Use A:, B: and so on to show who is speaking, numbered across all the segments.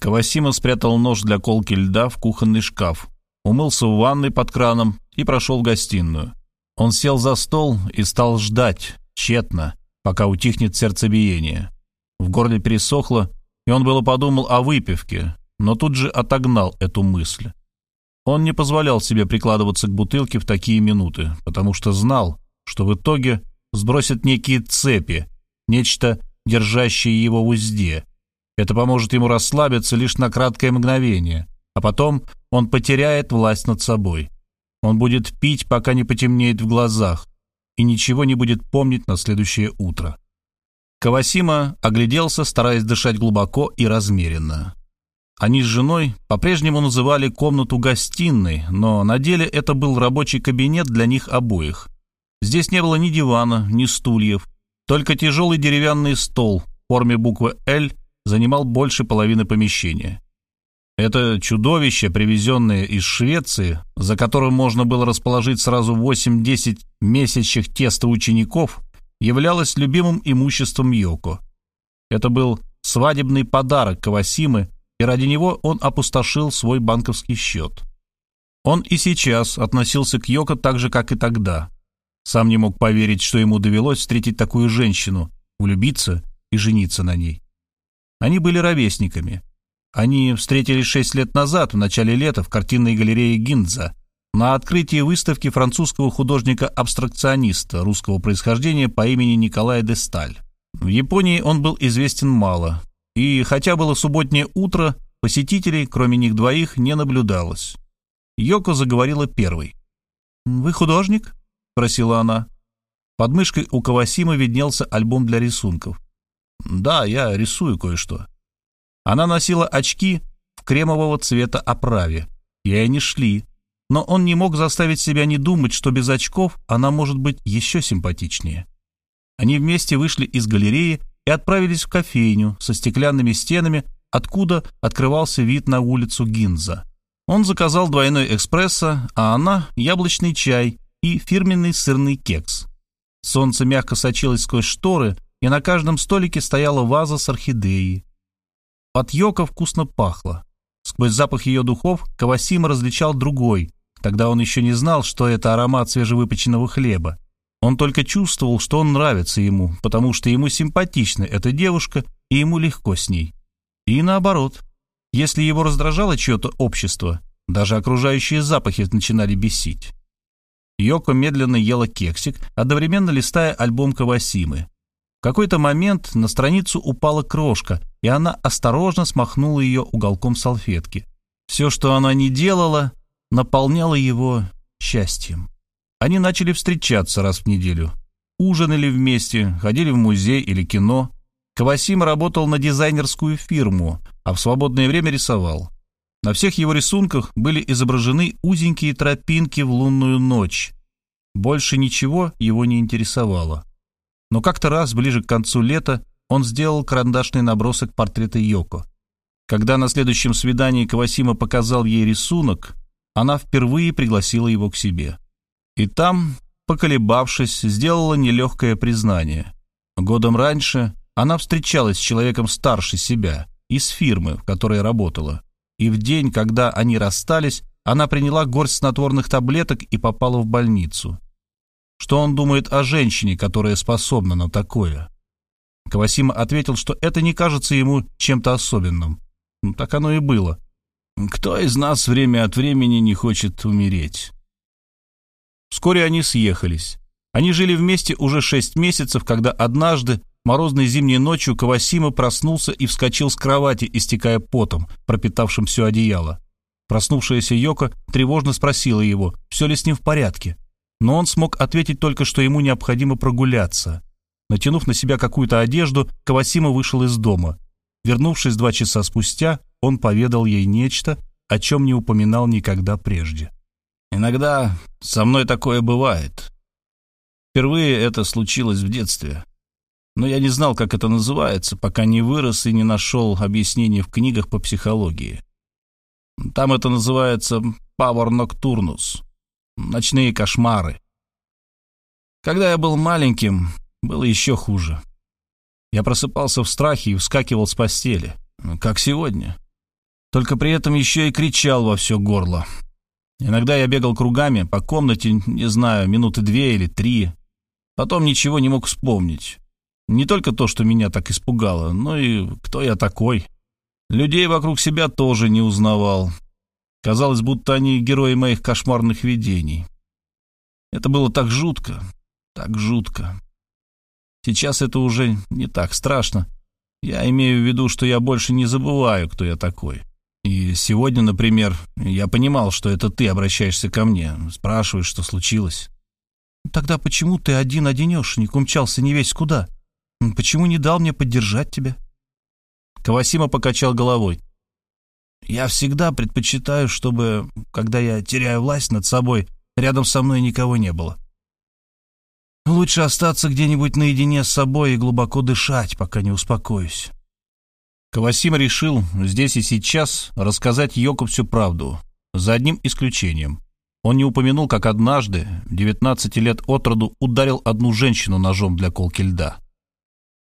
A: Кавасима спрятал нож для колки льда в кухонный шкаф, умылся в ванной под краном и прошел в гостиную. Он сел за стол и стал ждать, тщетно, пока утихнет сердцебиение. В горле пересохло, и он было подумал о выпивке, но тут же отогнал эту мысль. Он не позволял себе прикладываться к бутылке в такие минуты, потому что знал, что в итоге сбросит некие цепи, нечто, держащее его в узде. Это поможет ему расслабиться лишь на краткое мгновение, а потом он потеряет власть над собой. Он будет пить, пока не потемнеет в глазах, и ничего не будет помнить на следующее утро. Кавасима огляделся, стараясь дышать глубоко и размеренно. Они с женой по-прежнему называли комнату гостиной, но на деле это был рабочий кабинет для них обоих. Здесь не было ни дивана, ни стульев, только тяжелый деревянный стол в форме буквы «Л» занимал больше половины помещения. Это чудовище, привезенное из Швеции, за которым можно было расположить сразу 8-10 месящих теста учеников, являлось любимым имуществом Йоко. Это был свадебный подарок Кавасимы, и ради него он опустошил свой банковский счет. Он и сейчас относился к Йоко так же, как и тогда. Сам не мог поверить, что ему довелось встретить такую женщину, влюбиться и жениться на ней. Они были ровесниками. Они встретились шесть лет назад, в начале лета, в картинной галерее Гиндза, на открытии выставки французского художника-абстракциониста русского происхождения по имени Николай де Сталь. В Японии он был известен мало, и хотя было субботнее утро, посетителей, кроме них двоих, не наблюдалось. Йоко заговорила первой. «Вы художник?» — спросила она. Под мышкой у Кавасима виднелся альбом для рисунков. «Да, я рисую кое-что». Она носила очки в кремового цвета оправе, и они шли, но он не мог заставить себя не думать, что без очков она может быть еще симпатичнее. Они вместе вышли из галереи и отправились в кофейню со стеклянными стенами, откуда открывался вид на улицу Гинза. Он заказал двойной эспрессо, а она — яблочный чай и фирменный сырный кекс. Солнце мягко сочилось сквозь шторы, и на каждом столике стояла ваза с орхидеей. От Йоко вкусно пахло. Сквозь запах ее духов Кавасима различал другой. Тогда он еще не знал, что это аромат свежевыпеченного хлеба. Он только чувствовал, что он нравится ему, потому что ему симпатична эта девушка, и ему легко с ней. И наоборот. Если его раздражало чье-то общество, даже окружающие запахи начинали бесить. Йоко медленно ела кексик, одновременно листая альбом Кавасимы. Какой-то момент на страницу упала крошка, и она осторожно смахнула ее уголком салфетки. Все, что она не делала, наполняло его счастьем. Они начали встречаться раз в неделю. Ужинали вместе, ходили в музей или кино. Кавасим работал на дизайнерскую фирму, а в свободное время рисовал. На всех его рисунках были изображены узенькие тропинки в лунную ночь. Больше ничего его не интересовало. Но как-то раз, ближе к концу лета, он сделал карандашный набросок портрета Йоко. Когда на следующем свидании Кавасима показал ей рисунок, она впервые пригласила его к себе. И там, поколебавшись, сделала нелегкое признание. Годом раньше она встречалась с человеком старше себя, из фирмы, в которой работала. И в день, когда они расстались, она приняла горсть снотворных таблеток и попала в больницу. Что он думает о женщине, которая способна на такое? Кавасима ответил, что это не кажется ему чем-то особенным. Ну, так оно и было. Кто из нас время от времени не хочет умереть? Вскоре они съехались. Они жили вместе уже шесть месяцев, когда однажды, морозной зимней ночью, Кавасима проснулся и вскочил с кровати, истекая потом, пропитавшим все одеяло. Проснувшаяся Йока тревожно спросила его, все ли с ним в порядке. Но он смог ответить только, что ему необходимо прогуляться. Натянув на себя какую-то одежду, Кавасима вышел из дома. Вернувшись два часа спустя, он поведал ей нечто, о чем не упоминал никогда прежде. «Иногда со мной такое бывает. Впервые это случилось в детстве. Но я не знал, как это называется, пока не вырос и не нашел объяснений в книгах по психологии. Там это называется «павор ноктурнус» — «ночные кошмары». Когда я был маленьким, было еще хуже. Я просыпался в страхе и вскакивал с постели, как сегодня. Только при этом еще и кричал во все горло. Иногда я бегал кругами по комнате, не знаю, минуты две или три. Потом ничего не мог вспомнить. Не только то, что меня так испугало, но и кто я такой. Людей вокруг себя тоже не узнавал. Казалось, будто они герои моих кошмарных видений. Это было так жутко, так жутко. Сейчас это уже не так страшно. Я имею в виду, что я больше не забываю, кто я такой. И сегодня, например, я понимал, что это ты обращаешься ко мне, спрашиваешь, что случилось. Тогда почему ты один-одинешенек умчался не весь куда? Почему не дал мне поддержать тебя?» Кавасима покачал головой. «Я всегда предпочитаю, чтобы, когда я теряю власть над собой, рядом со мной никого не было. Лучше остаться где-нибудь наедине с собой и глубоко дышать, пока не успокоюсь». Кавасима решил здесь и сейчас рассказать Йоку всю правду, за одним исключением. Он не упомянул, как однажды, 19 лет от роду, ударил одну женщину ножом для колки льда.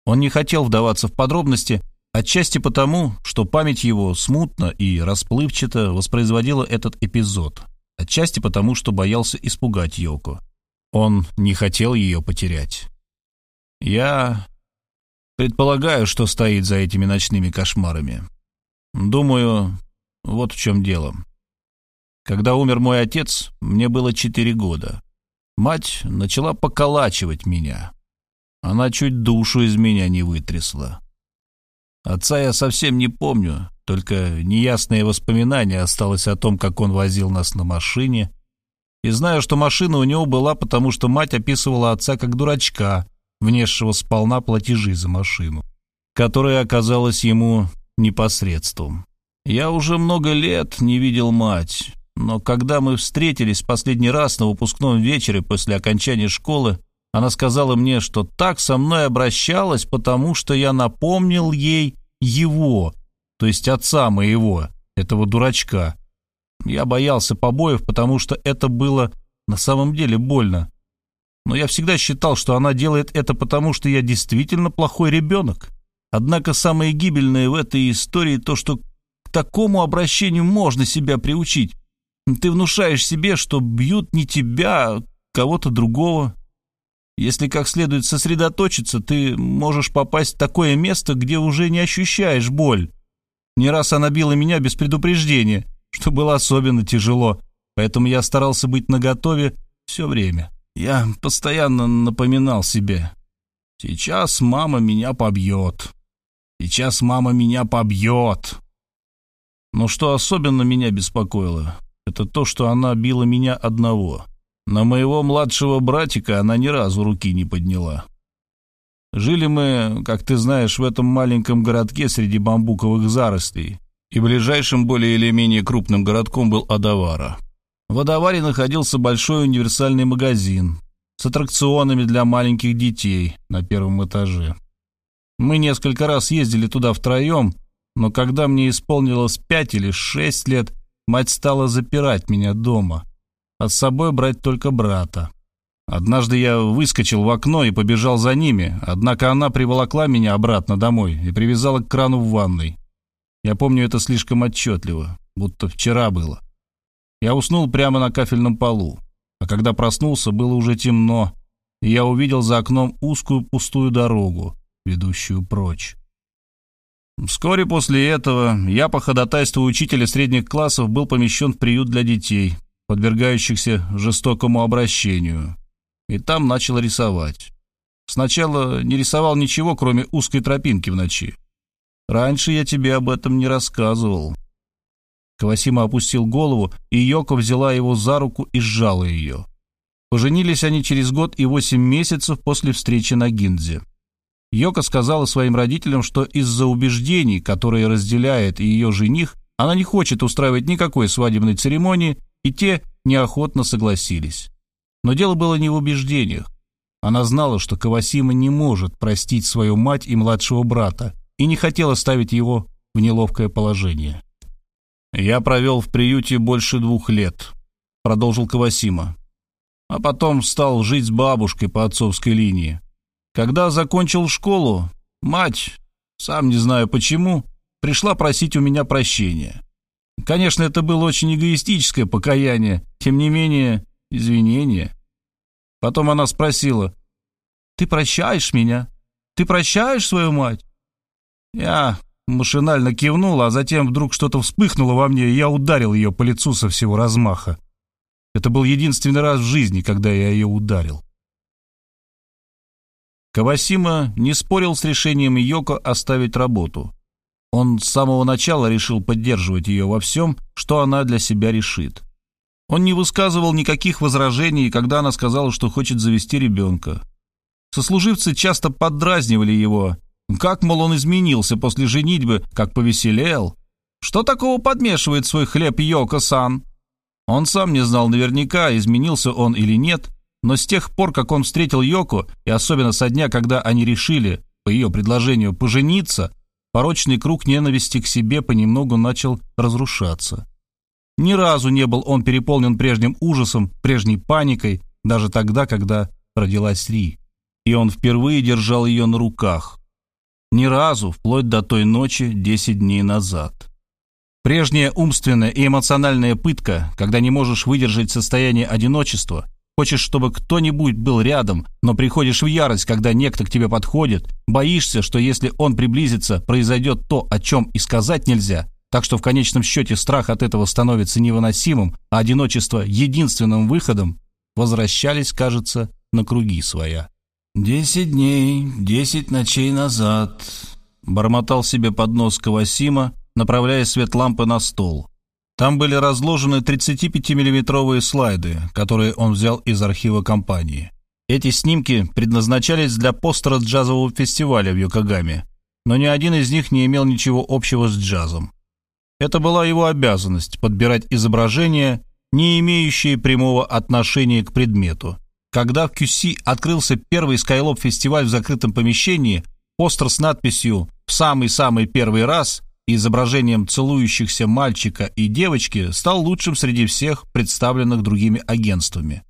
A: Он не хотел вдаваться в подробности, отчасти потому, что память его смутно и расплывчато воспроизводила этот эпизод, отчасти потому, что боялся испугать Йоко. Он не хотел ее потерять. Я предполагаю, что стоит за этими ночными кошмарами. Думаю, вот в чем дело. Когда умер мой отец, мне было четыре года. Мать начала поколачивать меня. Она чуть душу из меня не вытрясла. Отца я совсем не помню, только неясное воспоминание осталось о том, как он возил нас на машине. И знаю, что машина у него была, потому что мать описывала отца как дурачка, внесшего сполна платежи за машину, которая оказалась ему непосредством. Я уже много лет не видел мать, но когда мы встретились последний раз на выпускном вечере после окончания школы, она сказала мне, что так со мной обращалась, потому что я напомнил ей его, то есть отца моего, этого дурачка. Я боялся побоев, потому что это было на самом деле больно. Но я всегда считал, что она делает это потому, что я действительно плохой ребенок. Однако самое гибельное в этой истории то, что к такому обращению можно себя приучить. Ты внушаешь себе, что бьют не тебя, а кого-то другого. Если как следует сосредоточиться, ты можешь попасть в такое место, где уже не ощущаешь боль. Не раз она била меня без предупреждения, что было особенно тяжело, поэтому я старался быть наготове все время. Я постоянно напоминал себе, сейчас мама меня побьет, сейчас мама меня побьет. Но что особенно меня беспокоило, это то, что она била меня одного. На моего младшего братика она ни разу руки не подняла. Жили мы, как ты знаешь, в этом маленьком городке среди бамбуковых зарослей, и ближайшим более или менее крупным городком был Адавара. В Адаваре находился большой универсальный магазин с аттракционами для маленьких детей на первом этаже. Мы несколько раз ездили туда втроем, но когда мне исполнилось пять или шесть лет, мать стала запирать меня дома – с собой брать только брата. Однажды я выскочил в окно и побежал за ними, однако она приволокла меня обратно домой и привязала к крану в ванной. Я помню это слишком отчетливо, будто вчера было. Я уснул прямо на кафельном полу, а когда проснулся, было уже темно, и я увидел за окном узкую пустую дорогу, ведущую прочь. Вскоре после этого я по ходатайству учителя средних классов был помещен в приют для детей, подвергающихся жестокому обращению, и там начал рисовать. Сначала не рисовал ничего, кроме узкой тропинки в ночи. Раньше я тебе об этом не рассказывал. Кавасима опустил голову, и Йоко взяла его за руку и сжала ее. Поженились они через год и восемь месяцев после встречи на Гиндзе. Йока сказала своим родителям, что из-за убеждений, которые разделяет ее жених, она не хочет устраивать никакой свадебной церемонии и те неохотно согласились. Но дело было не в убеждениях. Она знала, что Кавасима не может простить свою мать и младшего брата, и не хотела ставить его в неловкое положение. «Я провел в приюте больше двух лет», — продолжил Кавасима. «А потом стал жить с бабушкой по отцовской линии. Когда закончил школу, мать, сам не знаю почему, пришла просить у меня прощения. Конечно, это было очень эгоистическое покаяние, тем не менее, извинение. Потом она спросила, «Ты прощаешь меня? Ты прощаешь свою мать?» Я машинально кивнул, а затем вдруг что-то вспыхнуло во мне, и я ударил ее по лицу со всего размаха. Это был единственный раз в жизни, когда я ее ударил. Кавасима не спорил с решением Йоко оставить работу. Он с самого начала решил поддерживать ее во всем, что она для себя решит. Он не высказывал никаких возражений, когда она сказала, что хочет завести ребенка. Сослуживцы часто поддразнивали его. Как, мол, он изменился после женитьбы, как повеселел. Что такого подмешивает свой хлеб Йоко-сан? Он сам не знал наверняка, изменился он или нет, но с тех пор, как он встретил Йоко, и особенно со дня, когда они решили, по ее предложению, пожениться, порочный круг ненависти к себе понемногу начал разрушаться. Ни разу не был он переполнен прежним ужасом, прежней паникой, даже тогда, когда родилась Ри. И он впервые держал ее на руках. Ни разу, вплоть до той ночи, десять дней назад. Прежняя умственная и эмоциональная пытка, когда не можешь выдержать состояние одиночества, хочешь, чтобы кто-нибудь был рядом, но приходишь в ярость, когда некто к тебе подходит, боишься, что если он приблизится, произойдет то, о чем и сказать нельзя, так что в конечном счете страх от этого становится невыносимым, а одиночество — единственным выходом, возвращались, кажется, на круги своя. «Десять дней, десять ночей назад», — бормотал себе под нос Кавасима, направляя свет лампы на стол. Там были разложены 35-миллиметровые слайды, которые он взял из архива компании. Эти снимки предназначались для постера джазового фестиваля в Йокогаме, но ни один из них не имел ничего общего с джазом. Это была его обязанность – подбирать изображения, не имеющие прямого отношения к предмету. Когда в QC открылся первый Skylab-фестиваль в закрытом помещении, постер с надписью «В самый-самый первый раз» изображением целующихся мальчика и девочки стал лучшим среди всех представленных другими агентствами.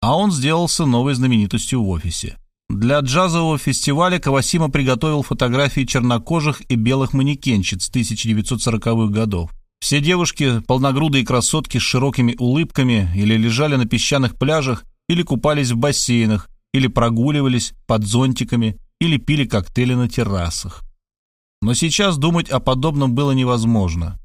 A: А он сделался новой знаменитостью в офисе. Для джазового фестиваля Кавасима приготовил фотографии чернокожих и белых манекенщиц 1940-х годов. Все девушки, полногрудые красотки с широкими улыбками, или лежали на песчаных пляжах, или купались в бассейнах, или прогуливались под зонтиками, или пили коктейли на террасах. Но сейчас думать о подобном было невозможно.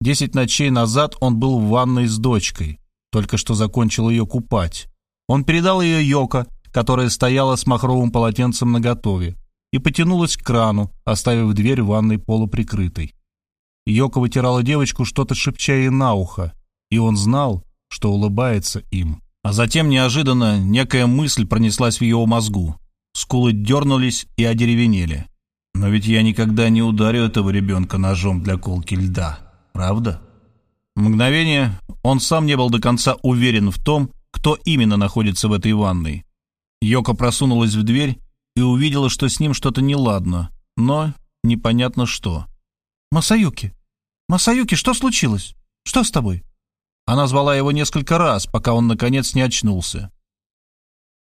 A: Десять ночей назад он был в ванной с дочкой, только что закончил ее купать. Он передал ее Йоко, которая стояла с махровым полотенцем наготове, и потянулась к крану, оставив дверь ванной полуприкрытой. Йока вытирала девочку, что-то шепча ей на ухо, и он знал, что улыбается им. А затем неожиданно некая мысль пронеслась в его мозгу. Скулы дернулись и одеревенели. «Но ведь я никогда не ударю этого ребенка ножом для колки льда, правда?» мгновение он сам не был до конца уверен в том, кто именно находится в этой ванной. Йока просунулась в дверь и увидела, что с ним что-то неладно, но непонятно что.
B: «Масаюки! Масаюки, что случилось? Что с тобой?»
A: Она звала его несколько раз, пока он, наконец, не очнулся.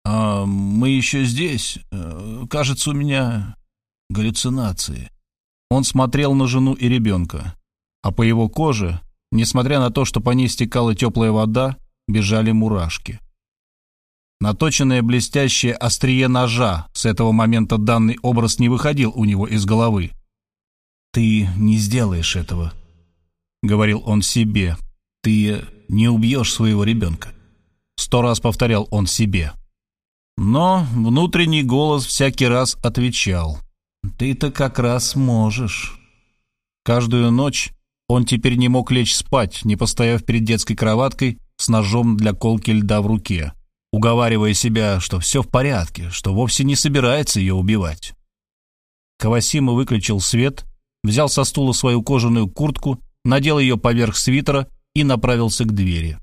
A: «А мы еще здесь. Э, кажется, у меня галлюцинации». Он смотрел на жену и ребенка, а по его коже, несмотря на то, что по ней стекала теплая вода, бежали мурашки. Наточенное блестящее острие ножа, с этого момента данный образ не выходил у него из головы. «Ты не сделаешь этого», — говорил он себе. «Ты не убьешь своего ребенка», — сто раз повторял он себе. Но внутренний голос всякий раз отвечал. «Ты-то как раз можешь». Каждую ночь он теперь не мог лечь спать, не постояв перед детской кроваткой с ножом для колки льда в руке уговаривая себя, что все в порядке, что вовсе не собирается ее убивать. Кавасима выключил свет, взял со стула свою кожаную куртку, надел ее поверх свитера и направился к двери.